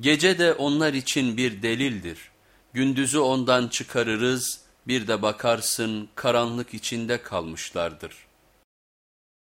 Gece de onlar için bir delildir. Gündüzü ondan çıkarırız, bir de bakarsın karanlık içinde kalmışlardır.''